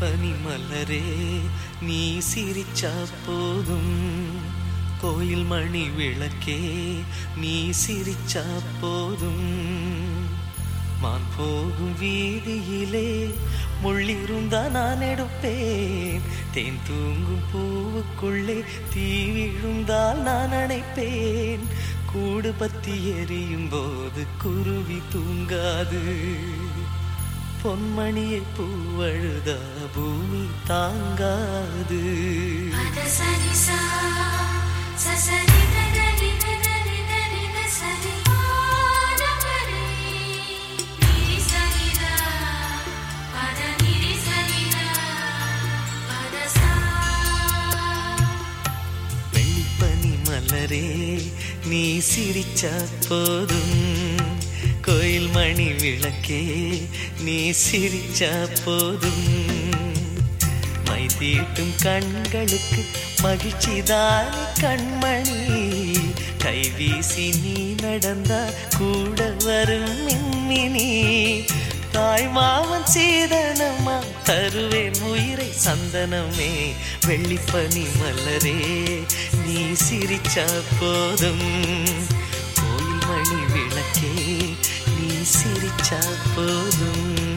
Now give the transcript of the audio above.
பனி மலரே நீ சிரிச்சா போதும். கோயில் மணி விளக்கே நீ சிரிச்சா போதும். மான் போகும் வீதியிலே முள்ளிருந்தா நான் எடுப்பேன். தேன் தூங்கும் பூவுக்குள்ளே தீ விழுந்தால் நான் அணைப்பேன். கூடு பத்தி எரியும் போது குருவி தூங்காது. பொன்மணியை பூவழுதா பூமி தாங்காது. மலரே நீ சிரிச்சா போதும். கோயில் மணி விளக்கே நீ சிரிச்சா போதும். மை தீட்டும் கண்களுக்கு மகிழ்ச்சிதான் கண்மணி. கைவீசி நீ நடந்தா கூட வரும் மின்மினி. தாய் மாமன் சீதனமா தருவேன் உயிரை சந்தனமே. வெள்ளிப்பனி மலரே நீ சிரிச்சா போதும். சிரிச்சா போதும்.